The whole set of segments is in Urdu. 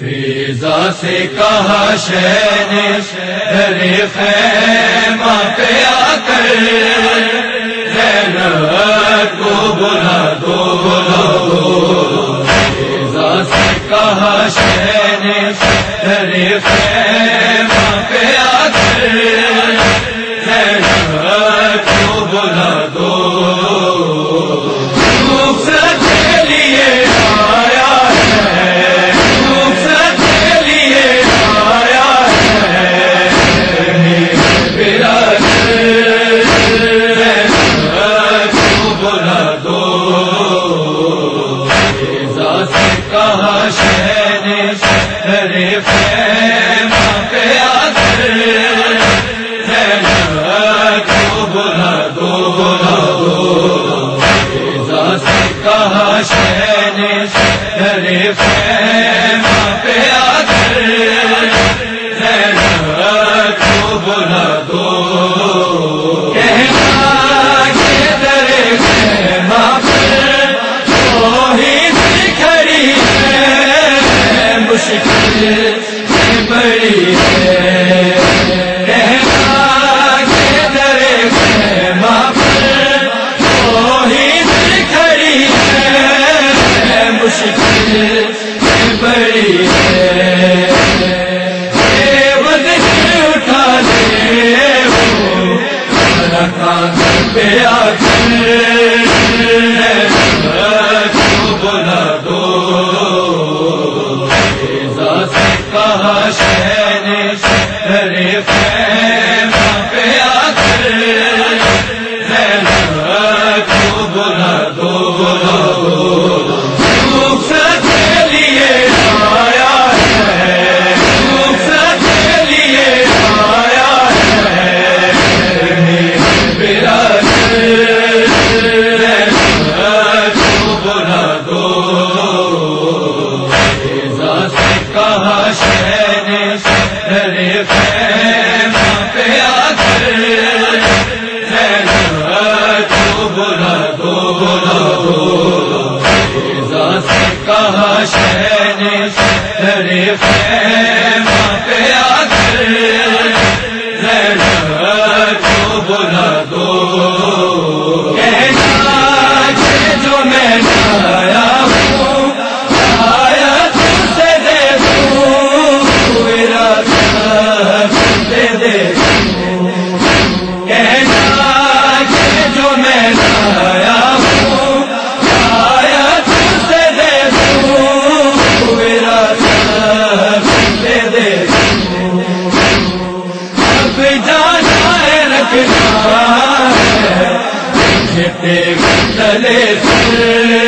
فیضا سے کہا شہر ارے خیمہ پہ آ کر۔ زینب کو بلا دو بلا دو۔ فیضا سے کہا شہر ارے خیمہ کہاں شہر پہ آ کر؟ کہاں گھر پہ آ کر کہا شہر ہے ماں پہ چلے سر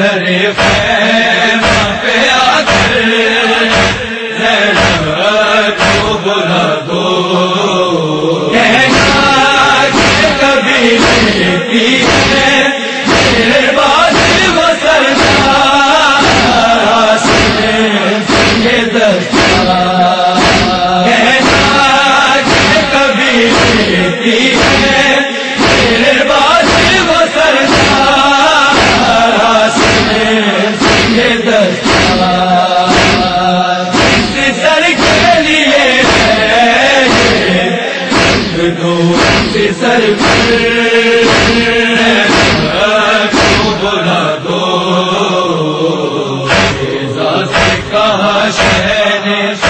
در فیض سر کیوں بولا دو کہا شہر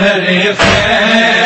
ہر فیم